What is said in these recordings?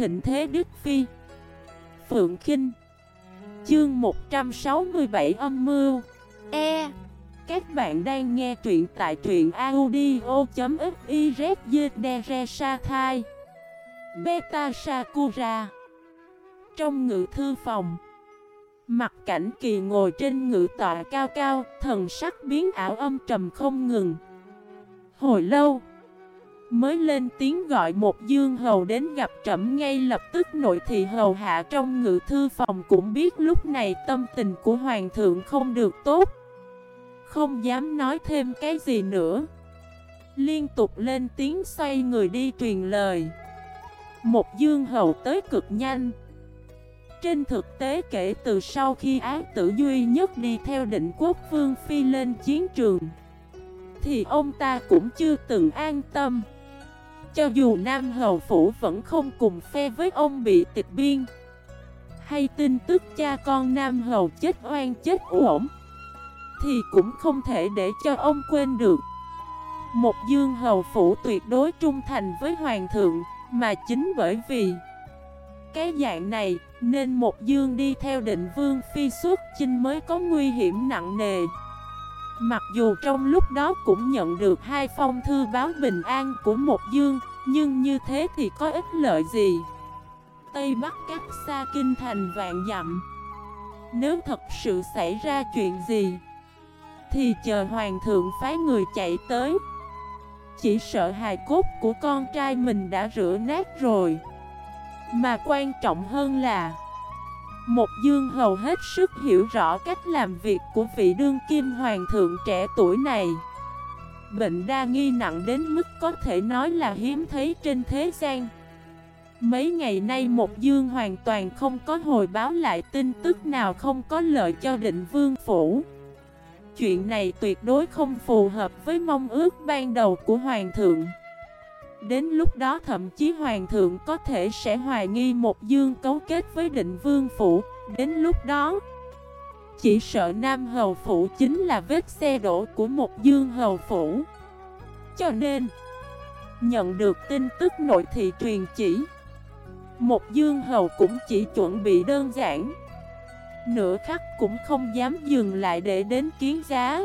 thịnh thế Đức Phi. Phượng Kinh. Chương 167 âm mưu. E. Các bạn đang nghe truyện tại truyện audio.xyz Beta Sakura. Trong ngự thư phòng, Mặt cảnh kỳ ngồi trên ngự tọa cao cao, Thần sắc biến ảo âm trầm không ngừng. Hồi lâu Mới lên tiếng gọi một dương hầu đến gặp trẫm ngay lập tức nội thị hầu hạ trong ngự thư phòng cũng biết lúc này tâm tình của hoàng thượng không được tốt. Không dám nói thêm cái gì nữa. Liên tục lên tiếng xoay người đi truyền lời. Một dương hầu tới cực nhanh. Trên thực tế kể từ sau khi ác tử duy nhất đi theo định quốc vương phi lên chiến trường, Thì ông ta cũng chưa từng an tâm cho dù Nam Hầu Phủ vẫn không cùng phe với ông bị tịch biên. Hay tin tức cha con Nam Hầu chết oan chết uổng, Thì cũng không thể để cho ông quên được. Một dương hầu phủ tuyệt đối trung thành với hoàng thượng, Mà chính bởi vì Cái dạng này Nên một dương đi theo định vương phi xuất chinh mới có nguy hiểm nặng nề. Mặc dù trong lúc đó cũng nhận được hai phong thư báo bình an của một dương, Nhưng như thế thì có ích lợi gì? Tây Bắc cách xa kinh thành vạn dặm. Nếu thật sự xảy ra chuyện gì, Thì chờ hoàng thượng phái người chạy tới. Chỉ sợ hài cốt của con trai mình đã rửa nát rồi. Mà quan trọng hơn là một dương hầu hết sức hiểu rõ cách làm việc của vị đương kim hoàng thượng trẻ tuổi này. Bệnh đa nghi nặng đến mức có thể nói là hiếm thấy trên thế gian. Mấy ngày nay một dương hoàn toàn không có hồi báo lại tin tức nào không có lợi cho định vương phủ. Chuyện này tuyệt đối không phù hợp với mong ước ban đầu của hoàng thượng. Đến lúc đó thậm chí hoàng thượng có thể sẽ hoài nghi một dương cấu kết với định vương phủ. Đến lúc đó, Chỉ sợ Nam Hầu Phủ chính là vết xe đổ của một dương hầu phủ. Cho nên, Nhận được tin tức nội thị truyền chỉ, Một dương hầu cũng chỉ chuẩn bị đơn giản. Nửa khắc cũng không dám dừng lại để đến kiến giá.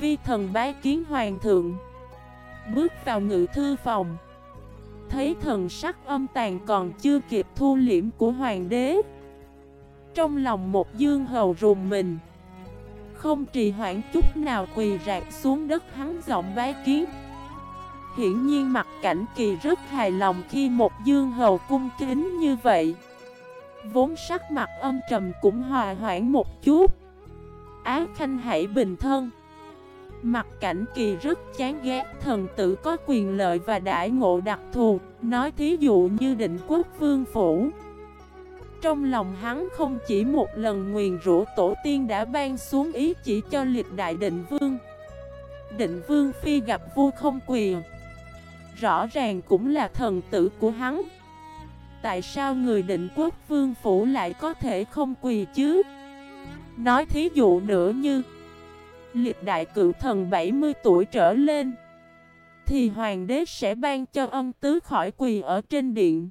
Vi thần bái kiến hoàng thượng. Bước vào ngự thư phòng. Thấy thần sắc âm tàn còn chưa kịp thu liễm của hoàng đế. Trong lòng một dương hầu rùng mình. Không trì hoãn chút nào quỳ rạc xuống đất hắn giọng bái kiến. Hiển nhiên mặt cảnh kỳ rất hài lòng khi một dương hầu cung kính như vậy. Vốn sắc mặt âm trầm cũng hòa hoãn một chút. Á Khanh hãy bình thân. Mặt cảnh kỳ rất chán ghét, thần tử có quyền lợi và đại ngộ đặc thù, Nói thí dụ như định quốc vương phủ. Trong lòng hắn không chỉ một lần nguyền rủa tổ tiên đã ban xuống ý chỉ cho liệt đại định vương. Định vương phi gặp vua không quyền. Rõ ràng cũng là thần tử của hắn. Tại sao người định quốc vương phủ lại có thể không quỳ chứ? Nói thí dụ nữa như Liệt đại cự thần 70 tuổi trở lên, Thì hoàng đế sẽ ban cho ân tứ khỏi quỳ ở trên điện.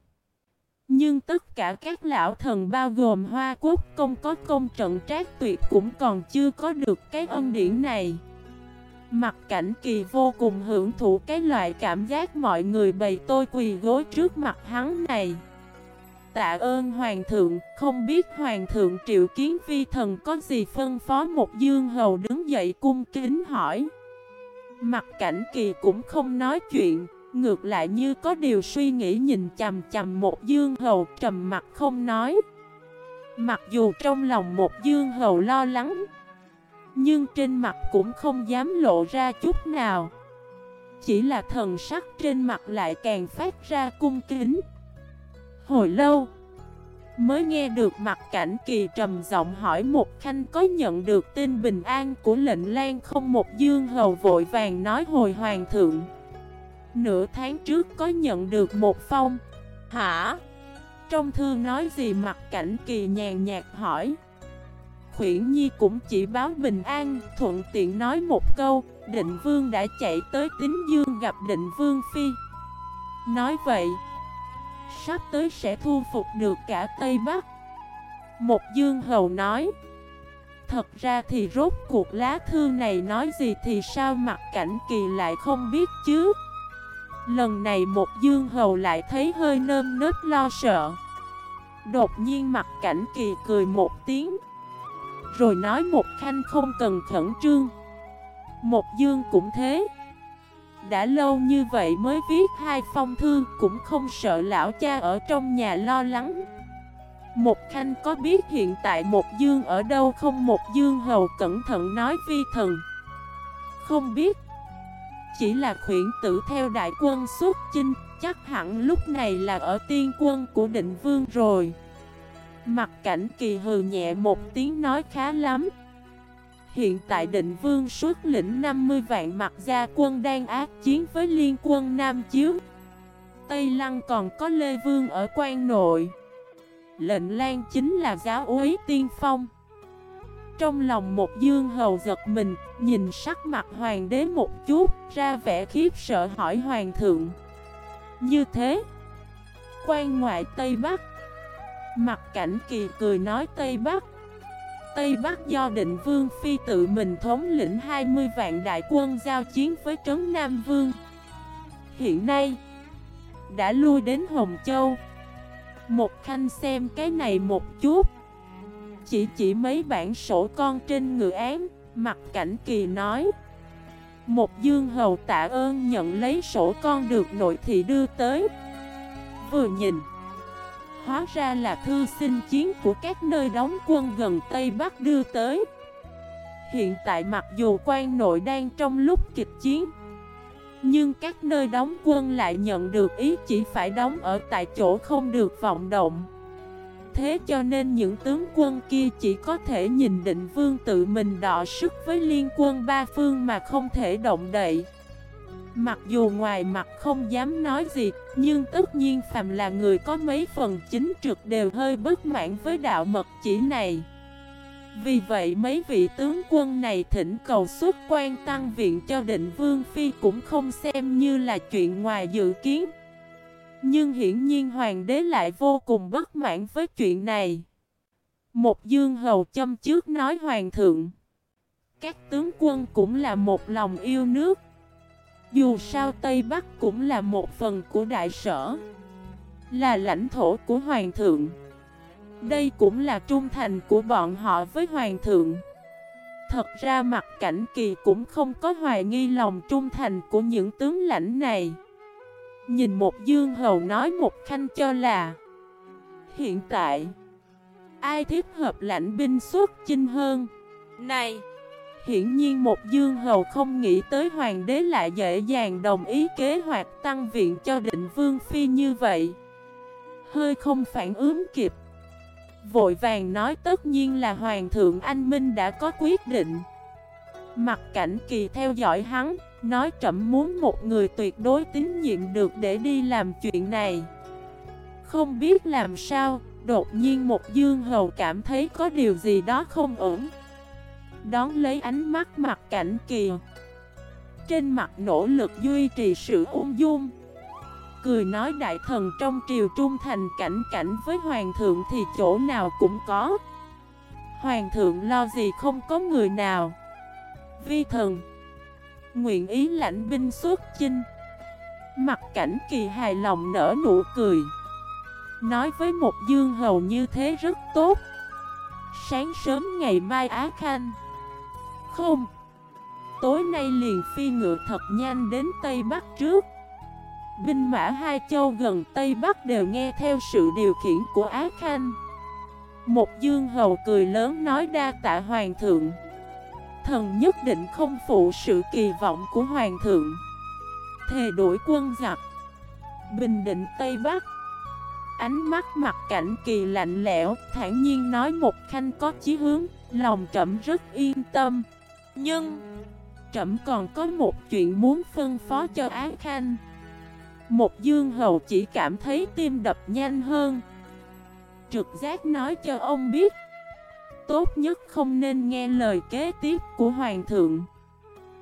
Nhưng tất cả các lão thần bao gồm Hoa Quốc công có công trận trác tuyệt cũng còn chưa có được cái ân điển này. Mặt cảnh kỳ vô cùng hưởng thụ cái loại cảm giác mọi người bày tôi quỳ gối trước mặt hắn này. Tạ ơn Hoàng thượng, không biết Hoàng thượng triệu kiến vi thần có gì phân phó một dương hầu đứng dậy cung kính hỏi. Mặt cảnh kỳ cũng không nói chuyện, ngược lại như có điều suy nghĩ nhìn chầm chầm một dương hầu trầm mặt không nói. Mặc dù trong lòng một dương hầu lo lắng, nhưng trên mặt cũng không dám lộ ra chút nào. Chỉ là thần sắc trên mặt lại càng phát ra cung kính. Hồi lâu. Mới nghe được mặt cảnh kỳ trầm giọng hỏi một khanh có nhận được tin bình an của lệnh lan không? Một dương hầu vội vàng nói hồi hoàng thượng. Nửa tháng trước có nhận được một phong. Hả? Trong thư nói gì? Mặt cảnh kỳ nhàn nhạt hỏi. Khuyển Nhi cũng chỉ báo bình an, Thuận tiện nói một câu. Định vương đã chạy tới tính dương gặp định vương phi. Nói vậy Sắp tới sẽ thu phục được cả Tây Bắc. Một dương hầu nói, Thật ra thì rốt cuộc lá thư này nói gì thì sao mặt cảnh kỳ lại không biết chứ? Lần này một dương hầu lại thấy hơi nơm nớp lo sợ. Đột nhiên mặt cảnh kỳ cười một tiếng, Rồi nói một khanh không cần khẩn trương. Một dương cũng thế. Đã lâu như vậy mới viết hai phong thư, Cũng không sợ lão cha ở trong nhà lo lắng. Một khanh có biết hiện tại một dương ở đâu không? Một dương hầu cẩn thận nói vi thần. Không biết. Chỉ là khuyển tử theo đại quân xuất chinh, Chắc hẳn lúc này là ở tiên quân của định vương rồi. Mặt cảnh kỳ hừ nhẹ một tiếng nói khá lắm. Hiện tại định vương xuất lĩnh 50 vạn mặt gia quân đang ác chiến với liên quân Nam Chiếu. Tây Lăng còn có Lê Vương ở quan nội. Lệnh Lan chính là giáo úy tiên phong. Trong lòng một dương hầu giật mình, Nhìn sắc mặt hoàng đế một chút, Ra vẻ khiếp sợ hỏi hoàng thượng. Như thế, Quan ngoại Tây Bắc. Mặt cảnh kỳ cười nói Tây Bắc. Tây Bắc do định vương phi tự mình thống lĩnh 20 vạn đại quân giao chiến với Trấn Nam Vương. Hiện nay, Đã lui đến Hồng Châu. Một khanh xem cái này một chút. Chỉ chỉ mấy bản sổ con trên ngựa án, Mặt cảnh kỳ nói. Một dương hầu tạ ơn nhận lấy sổ con được nội thị đưa tới. Vừa nhìn Hóa ra là thư xin chiến của các nơi đóng quân gần Tây Bắc đưa tới. Hiện tại mặc dù quan nội đang trong lúc kịch chiến, Nhưng các nơi đóng quân lại nhận được ý chỉ phải đóng ở tại chỗ không được vọng động. Thế cho nên những tướng quân kia chỉ có thể nhìn định vương tự mình đọ sức với liên quân ba phương mà không thể động đậy. Mặc dù ngoài mặt không dám nói gì, nhưng tất nhiên Phạm là người có mấy phần chính trực đều hơi bất mãn với đạo mật chỉ này. Vì vậy mấy vị tướng quân này thỉnh cầu xuất quan tăng viện cho định Vương Phi cũng không xem như là chuyện ngoài dự kiến. Nhưng hiển nhiên hoàng đế lại vô cùng bất mãn với chuyện này. Một dương hầu châm trước nói hoàng thượng. Các tướng quân cũng là một lòng yêu nước. Dù sao Tây Bắc cũng là một phần của đại sở, Là lãnh thổ của Hoàng thượng. Đây cũng là trung thành của bọn họ với Hoàng thượng. Thật ra mặt cảnh kỳ cũng không có hoài nghi lòng trung thành của những tướng lãnh này. Nhìn một dương hầu nói một khanh cho là, Hiện tại, Ai thích hợp lãnh binh xuất chinh hơn? Này Hiển nhiên một dương hầu không nghĩ tới hoàng đế lại dễ dàng đồng ý kế hoạch tăng viện cho định vương phi như vậy. Hơi không phản ứng kịp. Vội vàng nói tất nhiên là hoàng thượng anh Minh đã có quyết định. Mặt cảnh kỳ theo dõi hắn, Nói trẫm muốn một người tuyệt đối tín nhiệm được để đi làm chuyện này. Không biết làm sao, Đột nhiên một dương hầu cảm thấy có điều gì đó không ổn. Đón lấy ánh mắt mặt cảnh kỳ Trên mặt nỗ lực duy trì sự ung dung. Cười nói đại thần trong triều trung thành cảnh cảnh với hoàng thượng thì chỗ nào cũng có. Hoàng thượng lo gì không có người nào. Vi thần. Nguyện ý lãnh binh xuất chinh. Mặt cảnh kỳ hài lòng nở nụ cười. Nói với một dương hầu như thế rất tốt. Sáng sớm ngày mai Á Khanh không? Tối nay liền phi ngựa thật nhanh đến Tây Bắc trước. Binh mã hai châu gần Tây Bắc đều nghe theo sự điều khiển của Á Khanh. Một dương hầu cười lớn nói đa tạ hoàng thượng. Thần nhất định không phụ sự kỳ vọng của hoàng thượng. Thề đổi quân giặc. Bình định Tây Bắc. Ánh mắt mặt cảnh kỳ lạnh lẽo, thản nhiên nói một khanh có chí hướng, Lòng trẫm rất yên tâm nhưng Trẫm còn có một chuyện muốn phân phó cho Á Khanh. Một dương hầu chỉ cảm thấy tim đập nhanh hơn. Trực giác nói cho ông biết, Tốt nhất không nên nghe lời kế tiếp của Hoàng thượng.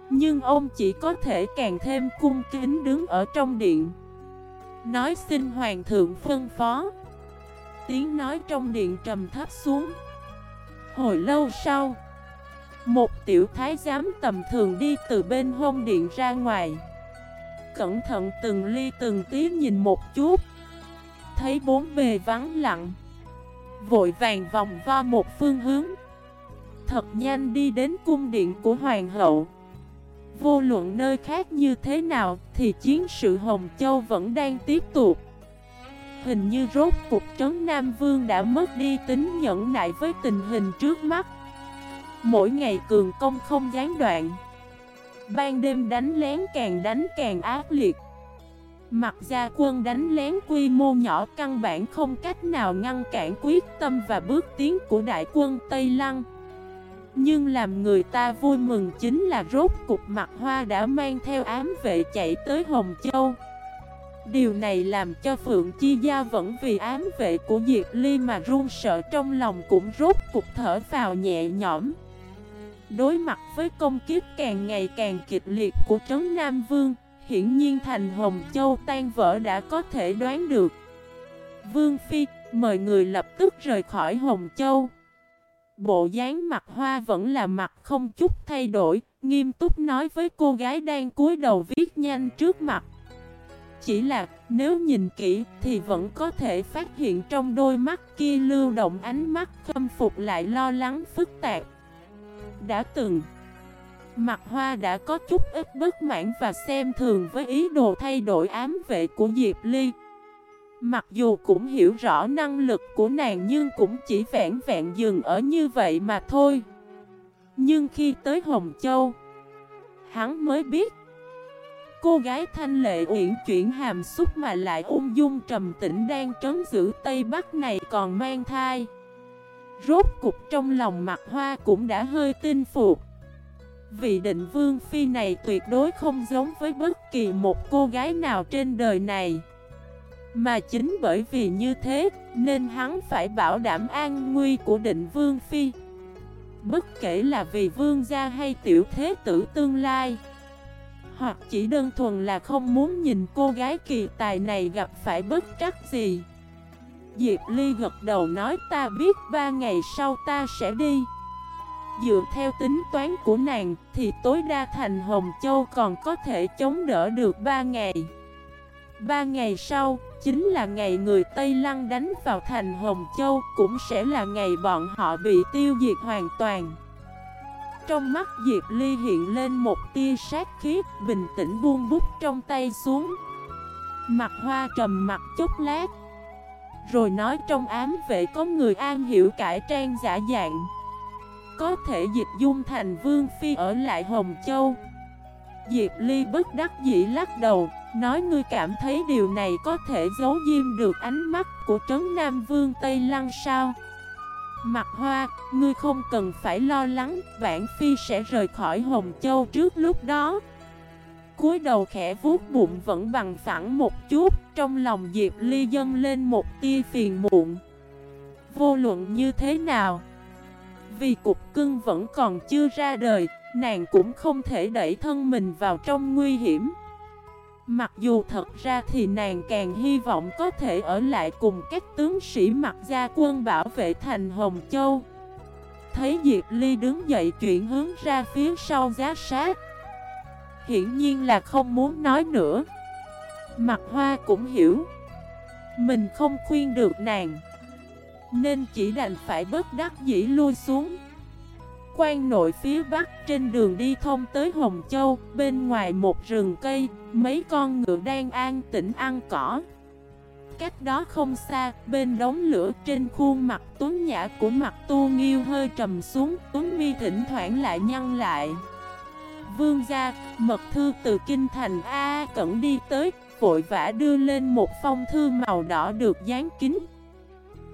Nhưng ông chỉ có thể càng thêm cung kính đứng ở trong điện. Nói xin hoàng thượng phân phó. Tiếng nói trong điện trầm thấp xuống. Hồi lâu sau một tiểu thái giám tầm thường đi từ bên hông điện ra ngoài. Cẩn thận từng ly từng tí nhìn một chút. Thấy bốn bề vắng lặng. Vội vàng vòng vo một phương hướng. Thật nhanh đi đến cung điện của hoàng hậu. Vô luận nơi khác như thế nào thì chiến sự Hồng Châu vẫn đang tiếp tục. Hình như rốt cục trấn Nam Vương đã mất đi tính nhẫn nại với tình hình trước mắt. Mỗi ngày cường công không gián đoạn. Ban đêm đánh lén càng đánh càng ác liệt. Mặt gia quân đánh lén quy mô nhỏ căn bản không cách nào ngăn cản quyết tâm và bước tiến của đại quân Tây Lăng. Nhưng làm người ta vui mừng chính là rốt cục mặt hoa đã mang theo ám vệ chạy tới Hồng Châu. Điều này làm cho Phượng Chi Gia vẫn vì ám vệ của Diệp Ly mà run sợ trong lòng cũng rốt cục thở vào nhẹ nhõm. Đối mặt với công kiếp càng ngày càng kịch liệt của Trấn Nam Vương, Hiển nhiên thành Hồng Châu tan vỡ đã có thể đoán được. Vương Phi, mời người lập tức rời khỏi Hồng Châu. Bộ dáng mặt hoa vẫn là mặt không chút thay đổi, Nghiêm túc nói với cô gái đang cúi đầu viết nhanh trước mặt. Chỉ là, nếu nhìn kỹ thì vẫn có thể phát hiện trong đôi mắt kia lưu động ánh mắt khâm phục lại lo lắng phức tạp. Đã từng. Mặt hoa đã có chút ít bất mãn và xem thường với ý đồ thay đổi ám vệ của Diệp Ly. Mặc dù cũng hiểu rõ năng lực của nàng nhưng cũng chỉ vẹn vẹn dừng ở như vậy mà thôi. Nhưng khi tới Hồng Châu, Hắn mới biết, Cô gái thanh lệ uyển chuyển hàm xúc mà lại ung dung trầm tĩnh đang trấn giữ Tây Bắc này còn mang thai. Rốt cục trong lòng mặt hoa cũng đã hơi tin phục. Vị định vương phi này tuyệt đối không giống với bất kỳ một cô gái nào trên đời này. Mà chính bởi vì như thế, nên hắn phải bảo đảm an nguy của định vương phi. Bất kể là vì vương gia hay tiểu thế tử tương lai, Hoặc chỉ đơn thuần là không muốn nhìn cô gái kỳ tài này gặp phải bất trắc gì. Diệp Ly gật đầu nói ta biết ba ngày sau ta sẽ đi Dựa theo tính toán của nàng thì tối đa thành Hồng Châu còn có thể chống đỡ được 3 ngày. 3 ngày sau, chính là ngày người Tây Lăng đánh vào thành Hồng Châu cũng sẽ là ngày bọn họ bị tiêu diệt hoàn toàn. Trong mắt Diệp Ly hiện lên một tia sát khí, bình tĩnh buông bút trong tay xuống. Mặt hoa trầm mặt chút lát. Rồi nói trong ám vệ có người an hiểu cải trang giả dạng. Có thể dịch dung thành vương phi ở lại Hồng Châu. Diệp Ly bất đắc dĩ lắc đầu Nói ngươi cảm thấy điều này có thể giấu diêm được ánh mắt của Trấn Nam Vương Tây Lăng sao? Mặt hoa, ngươi không cần phải lo lắng Vãn Phi sẽ rời khỏi Hồng Châu trước lúc đó cúi đầu khẽ vuốt bụng vẫn bằng phẳng một chút Trong lòng Diệp Ly dâng lên một tia phiền muộn Vô luận như thế nào vì cục cưng vẫn còn chưa ra đời, nàng cũng không thể đẩy thân mình vào trong nguy hiểm. Mặc dù thật ra thì nàng càng hy vọng có thể ở lại cùng các tướng sĩ mặc gia quân bảo vệ thành Hồng Châu. Thấy Diệp Ly đứng dậy chuyển hướng ra phía sau giá sát. Hiển nhiên là không muốn nói nữa. Mặt hoa cũng hiểu. Mình không khuyên được nàng. Nên chỉ đành phải bất đắc dĩ lui xuống Quan nội phía bắc trên đường đi thông tới Hồng Châu, Bên ngoài một rừng cây, Mấy con ngựa đang an tĩnh ăn cỏ Cách đó không xa, Bên đống lửa trên khuôn mặt tuấn nhã của mặt tu nghiêu hơi trầm xuống, Tuấn mi thỉnh thoảng lại nhăn lại Vương gia, mật thư từ kinh thành A Cẩn đi tới Vội vã đưa lên một phong thư màu đỏ được dán kín.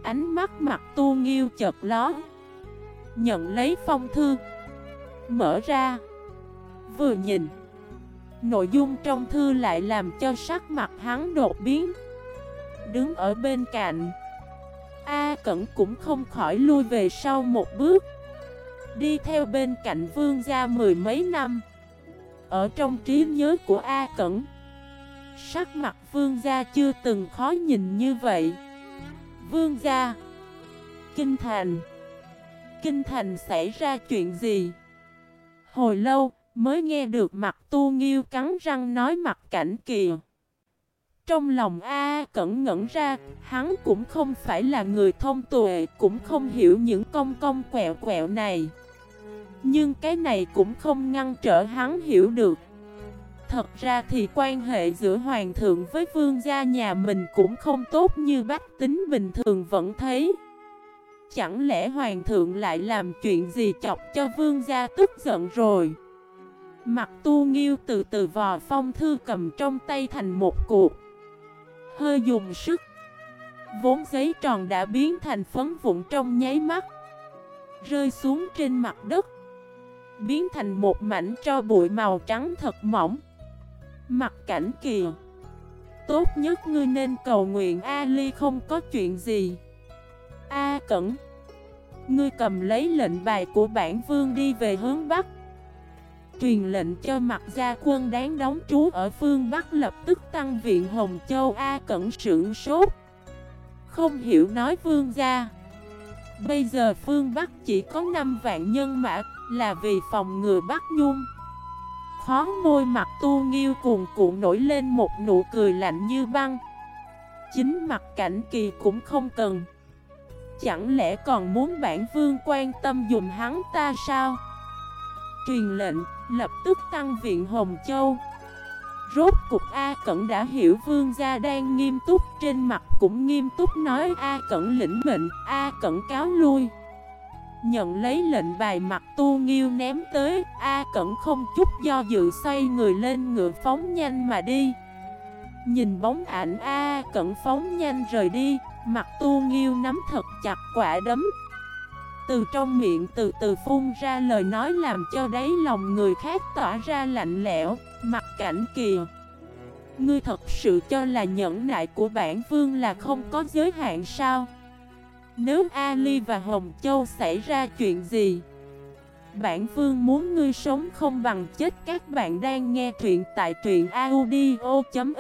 Ánh mắt mặt tu nghiêu chợt ló Nhận lấy phong thư Mở ra Vừa nhìn Nội dung trong thư lại làm cho sắc mặt hắn đột biến Đứng ở bên cạnh A Cẩn cũng không khỏi lui về sau một bước Đi theo bên cạnh vương gia mười mấy năm ở trong trí nhớ của A Cẩn. Sắc mặt vương gia chưa từng khó nhìn như vậy. Vương gia, Kinh thành Kinh thành xảy ra chuyện gì? Hồi lâu mới nghe được mặt tu nghiêu cắn răng nói mặt cảnh kìa. Trong lòng A cẩn ngẩn ra, Hắn cũng không phải là người thông tuệ, Cũng không hiểu những công công quẹo quẹo này. Nhưng cái này cũng không ngăn trở hắn hiểu được. Thật ra thì quan hệ giữa hoàng thượng với vương gia nhà mình cũng không tốt như bách tính bình thường vẫn thấy. Chẳng lẽ hoàng thượng lại làm chuyện gì chọc cho vương gia tức giận rồi? Mặt tu nghiêu từ từ vò phong thư cầm trong tay thành một cuộc. Hơi dùng sức. Vốn giấy tròn đã biến thành phấn vụn trong nháy mắt. Rơi xuống trên mặt đất. Biến thành một mảnh cho bụi màu trắng thật mỏng. Mặt cảnh kìa Tốt nhất ngươi nên cầu nguyện Ali không có chuyện gì. A Cẩn. Ngươi cầm lấy lệnh bài của bản vương đi về hướng Bắc. Truyền lệnh cho mặt gia quân đáng đóng trú ở phương Bắc lập tức tăng viện Hồng Châu. A Cẩn sưởng sốt. Không hiểu nói vương gia. Bây giờ phương Bắc chỉ có 5 vạn nhân mã là vì phòng ngừa bắt Nhung. Khó môi mặt tu nghiêu cuồn cuộn nổi lên một nụ cười lạnh như băng. Chính mặt cảnh kỳ cũng không cần. Chẳng lẽ còn muốn bản vương quan tâm dùng hắn ta sao? Truyền lệnh, lập tức tăng viện Hồng Châu. Rốt cục A Cẩn đã hiểu vương gia đang nghiêm túc Trên mặt cũng nghiêm túc nói A Cẩn lĩnh mệnh, A Cẩn cáo lui. Nhận lấy lệnh bài mặt tu nghiêu ném tới. A Cẩn không chút do dự xoay người lên ngựa phóng nhanh mà đi. Nhìn bóng ảnh, A Cẩn phóng nhanh rời đi. Mặt tu nghiêu nắm thật chặt quả đấm. Từ trong miệng từ từ phun ra lời nói làm cho đáy lòng người khác tỏa ra lạnh lẽo. Mặt cảnh kìa. Ngươi thật sự cho là nhẫn nại của bản vương là không có giới hạn sao? Nếu Ali và Hồng Châu xảy ra chuyện gì, Bản vương muốn ngươi sống không bằng chết. Các bạn đang nghe truyện tại truyện audio.fif